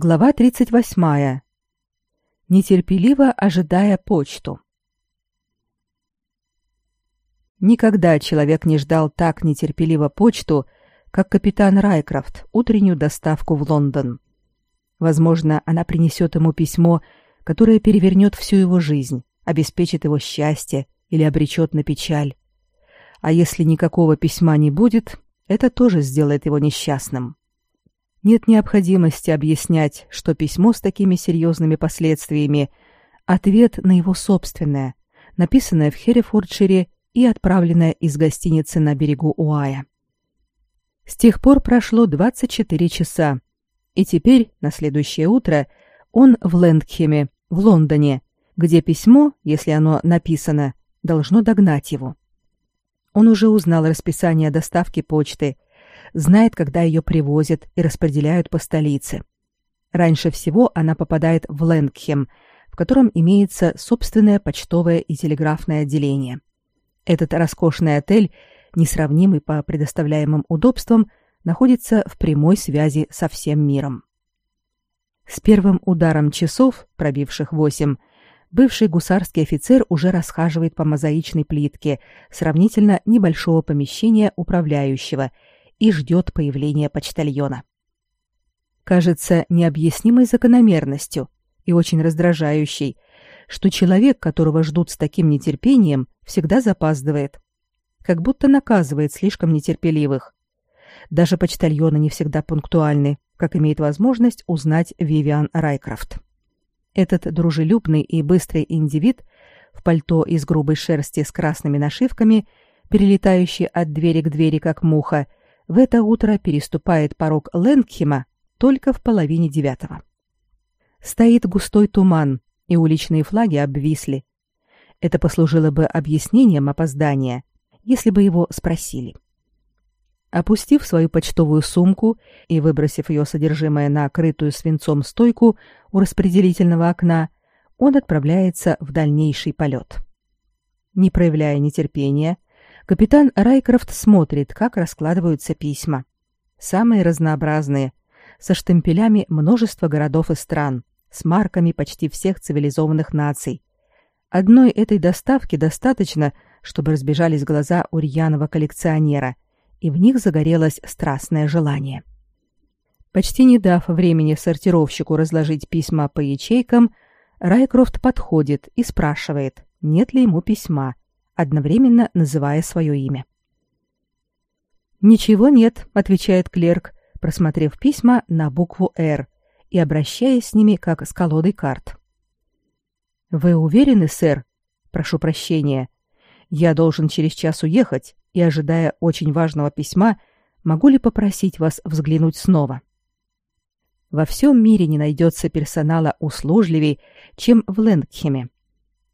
Глава 38. Нетерпеливо ожидая почту. Никогда человек не ждал так нетерпеливо почту, как капитан Райкрафт утреннюю доставку в Лондон. Возможно, она принесет ему письмо, которое перевернет всю его жизнь, обеспечит его счастье или обречет на печаль. А если никакого письма не будет, это тоже сделает его несчастным. Нет необходимости объяснять, что письмо с такими серьезными последствиями – ответ на его собственное, написанное в Херефордшире и отправленное из гостиницы на берегу Уая. С тех пор прошло 24 часа, и теперь, на следующее утро, он в Лэндхеме, в Лондоне, где письмо, если оно написано, должно догнать его. Он уже узнал расписание доставки почты – знает, когда ее привозят и распределяют по столице. Раньше всего она попадает в Лэнгхем, в котором имеется собственное почтовое и телеграфное отделение. Этот роскошный отель, несравнимый по предоставляемым удобствам, находится в прямой связи со всем миром. С первым ударом часов, пробивших восемь, бывший гусарский офицер уже расхаживает по мозаичной плитке сравнительно небольшого помещения управляющего – и ждет появления почтальона. Кажется необъяснимой закономерностью и очень раздражающей, что человек, которого ждут с таким нетерпением, всегда запаздывает, как будто наказывает слишком нетерпеливых. Даже почтальоны не всегда пунктуальны, как имеет возможность узнать Вивиан Райкрафт. Этот дружелюбный и быстрый индивид в пальто из грубой шерсти с красными нашивками, перелетающий от двери к двери как муха, в это утро переступает порог Ленкхема только в половине девятого. Стоит густой туман, и уличные флаги обвисли. Это послужило бы объяснением опоздания, если бы его спросили. Опустив свою почтовую сумку и выбросив ее содержимое на крытую свинцом стойку у распределительного окна, он отправляется в дальнейший полет. Не проявляя нетерпения, Капитан Райкрофт смотрит, как раскладываются письма. Самые разнообразные, со штемпелями множества городов и стран, с марками почти всех цивилизованных наций. Одной этой доставки достаточно, чтобы разбежались глаза у рьяного коллекционера, и в них загорелось страстное желание. Почти не дав времени сортировщику разложить письма по ячейкам, Райкрофт подходит и спрашивает, нет ли ему письма – одновременно называя свое имя. «Ничего нет», — отвечает клерк, просмотрев письма на букву «Р» и обращаясь с ними как с колодой карт. «Вы уверены, сэр? Прошу прощения. Я должен через час уехать, и, ожидая очень важного письма, могу ли попросить вас взглянуть снова?» Во всем мире не найдется персонала услужливей, чем в Лэнгхеме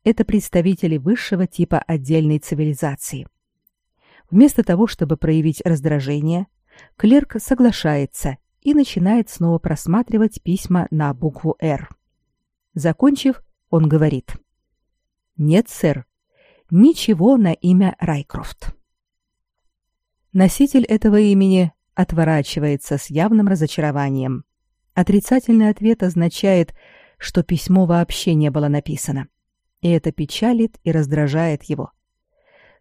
это представители высшего типа отдельной цивилизации. Вместо того, чтобы проявить раздражение, клерк соглашается и начинает снова просматривать письма на букву «Р». Закончив, он говорит «Нет, сэр, ничего на имя Райкрофт». Носитель этого имени отворачивается с явным разочарованием. Отрицательный ответ означает, что письмо вообще не было написано и это печалит и раздражает его.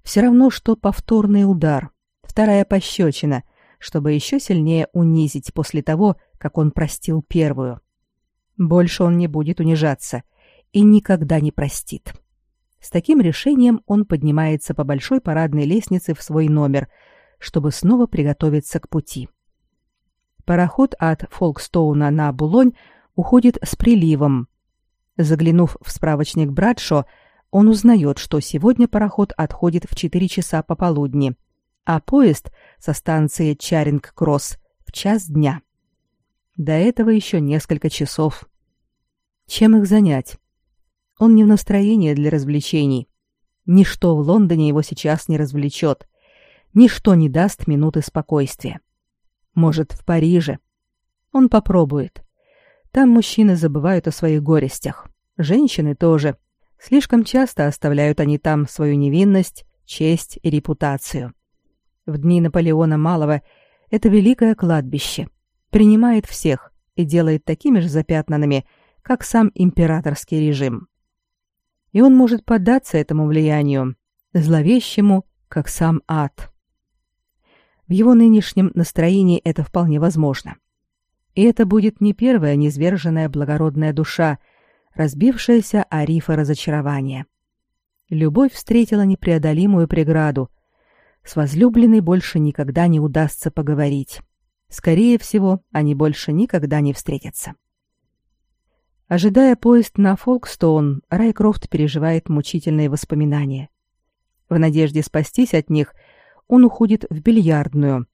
Все равно, что повторный удар, вторая пощечина, чтобы еще сильнее унизить после того, как он простил первую. Больше он не будет унижаться и никогда не простит. С таким решением он поднимается по большой парадной лестнице в свой номер, чтобы снова приготовиться к пути. Пароход от Фолкстоуна на Булонь уходит с приливом, Заглянув в справочник Брадшо, он узнает, что сегодня пароход отходит в 4 часа пополудни, а поезд со станции Чаринг-Кросс в час дня. До этого еще несколько часов. Чем их занять? Он не в настроении для развлечений. Ничто в Лондоне его сейчас не развлечет. Ничто не даст минуты спокойствия. Может, в Париже. Он попробует. Там мужчины забывают о своих горестях. Женщины тоже. Слишком часто оставляют они там свою невинность, честь и репутацию. В дни Наполеона Малого это великое кладбище. Принимает всех, и делает такими же запятнанными, как сам императорский режим. И он может поддаться этому влиянию, зловещему, как сам ад. В его нынешнем настроении это вполне возможно. И это будет не первая низверженная благородная душа, разбившаяся о рифы разочарования. Любовь встретила непреодолимую преграду. С возлюбленной больше никогда не удастся поговорить. Скорее всего, они больше никогда не встретятся. Ожидая поезд на Фолкстоун, Райкрофт переживает мучительные воспоминания. В надежде спастись от них, он уходит в бильярдную.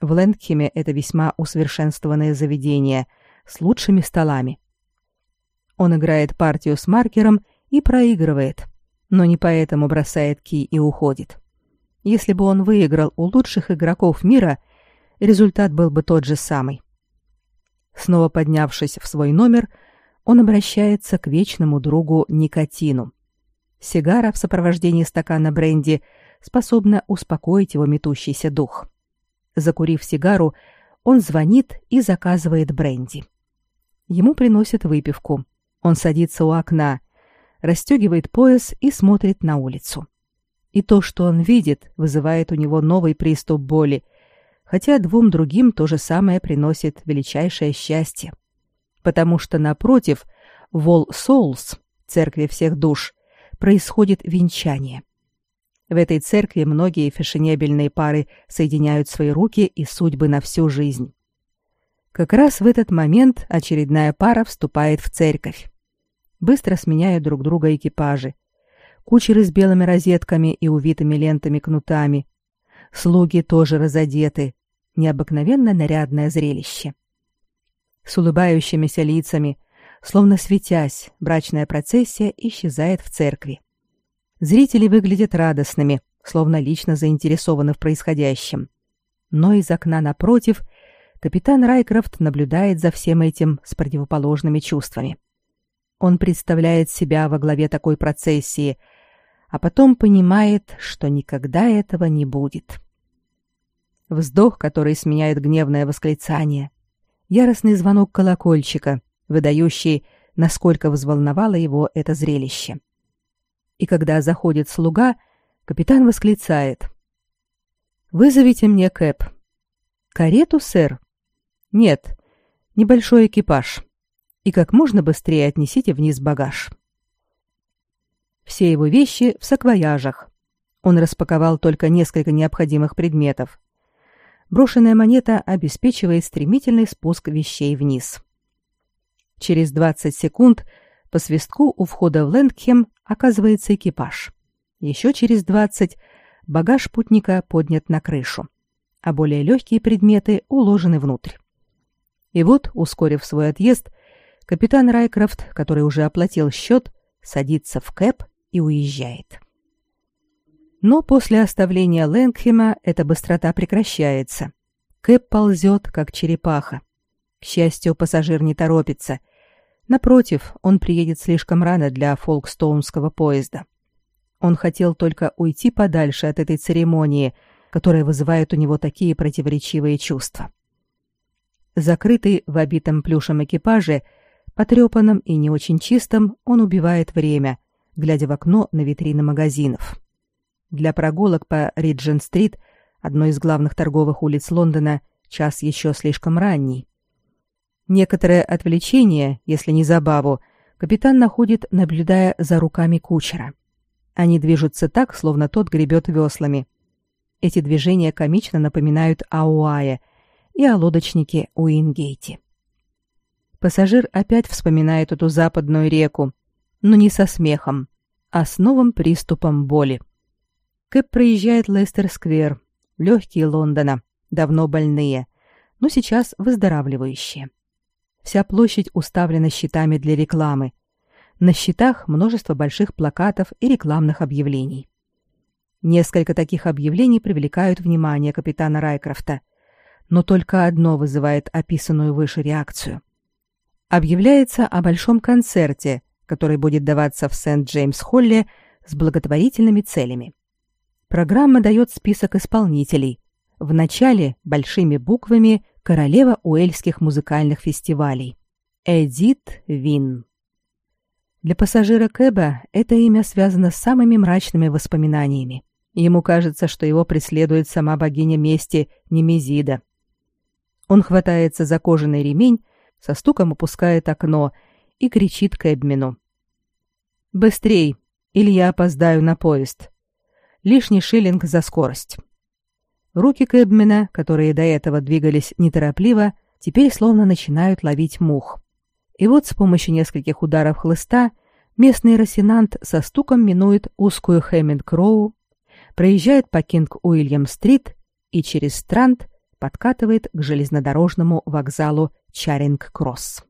В Лэндхеме это весьма усовершенствованное заведение с лучшими столами. Он играет партию с маркером и проигрывает, но не поэтому бросает ки и уходит. Если бы он выиграл у лучших игроков мира, результат был бы тот же самый. Снова поднявшись в свой номер, он обращается к вечному другу никотину. Сигара в сопровождении стакана бренди способна успокоить его метущийся дух. Закурив сигару, он звонит и заказывает бренди. Ему приносят выпивку. Он садится у окна, расстегивает пояс и смотрит на улицу. И то, что он видит, вызывает у него новый приступ боли, хотя двум другим то же самое приносит величайшее счастье. Потому что напротив, в All Souls, церкви всех душ, происходит венчание. В этой церкви многие фешенебельные пары соединяют свои руки и судьбы на всю жизнь. Как раз в этот момент очередная пара вступает в церковь. Быстро сменяют друг друга экипажи. Кучеры с белыми розетками и увитыми лентами кнутами. Слуги тоже разодеты. Необыкновенно нарядное зрелище. С улыбающимися лицами, словно светясь, брачная процессия исчезает в церкви. Зрители выглядят радостными, словно лично заинтересованы в происходящем. Но из окна напротив капитан Райкрофт наблюдает за всем этим с противоположными чувствами. Он представляет себя во главе такой процессии, а потом понимает, что никогда этого не будет. Вздох, который сменяет гневное восклицание. Яростный звонок колокольчика, выдающий, насколько взволновало его это зрелище. И когда заходит слуга, капитан восклицает. «Вызовите мне Кэп». «Карету, сэр?» «Нет, небольшой экипаж и как можно быстрее отнесите вниз багаж. Все его вещи в саквояжах. Он распаковал только несколько необходимых предметов. Брошенная монета обеспечивает стремительный спуск вещей вниз. Через 20 секунд по свистку у входа в Лэндхем оказывается экипаж. Еще через 20 багаж путника поднят на крышу, а более легкие предметы уложены внутрь. И вот, ускорив свой отъезд, Капитан Райкрофт, который уже оплатил счет, садится в кэп и уезжает. Но после оставления Лэнгхема эта быстрота прекращается. Кэп ползет, как черепаха. К счастью, пассажир не торопится. Напротив, он приедет слишком рано для фолкстоунского поезда. Он хотел только уйти подальше от этой церемонии, которая вызывает у него такие противоречивые чувства. Закрытый в обитом плюшем экипаже – Потрепанным и не очень чистым он убивает время, глядя в окно на витрины магазинов. Для прогулок по Риджен-стрит, одной из главных торговых улиц Лондона, час еще слишком ранний. Некоторое отвлечение, если не забаву, капитан находит, наблюдая за руками кучера. Они движутся так, словно тот гребет веслами. Эти движения комично напоминают Ауае и о лодочнике Уингейте. Пассажир опять вспоминает эту западную реку, но не со смехом, а с новым приступом боли. Кэп проезжает Лестер-сквер, легкие Лондона, давно больные, но сейчас выздоравливающие. Вся площадь уставлена щитами для рекламы. На щитах множество больших плакатов и рекламных объявлений. Несколько таких объявлений привлекают внимание капитана Райкрофта, но только одно вызывает описанную выше реакцию объявляется о большом концерте, который будет даваться в Сент-Джеймс-Холле с благотворительными целями. Программа дает список исполнителей. В начале большими буквами королева уэльских музыкальных фестивалей. Эдит Вин. Для пассажира Кэба это имя связано с самыми мрачными воспоминаниями. Ему кажется, что его преследует сама богиня мести Немезида. Он хватается за кожаный ремень, со стуком опускает окно и кричит Кэбмену. «Быстрей, или я опоздаю на поезд. Лишний шиллинг за скорость». Руки Кэбмена, которые до этого двигались неторопливо, теперь словно начинают ловить мух. И вот с помощью нескольких ударов хлыста местный рассенант со стуком минует узкую Хэмминд-Кроу, проезжает по Кинг-Уильям-стрит и через Странт подкатывает к железнодорожному вокзалу Чаринг-Кросс.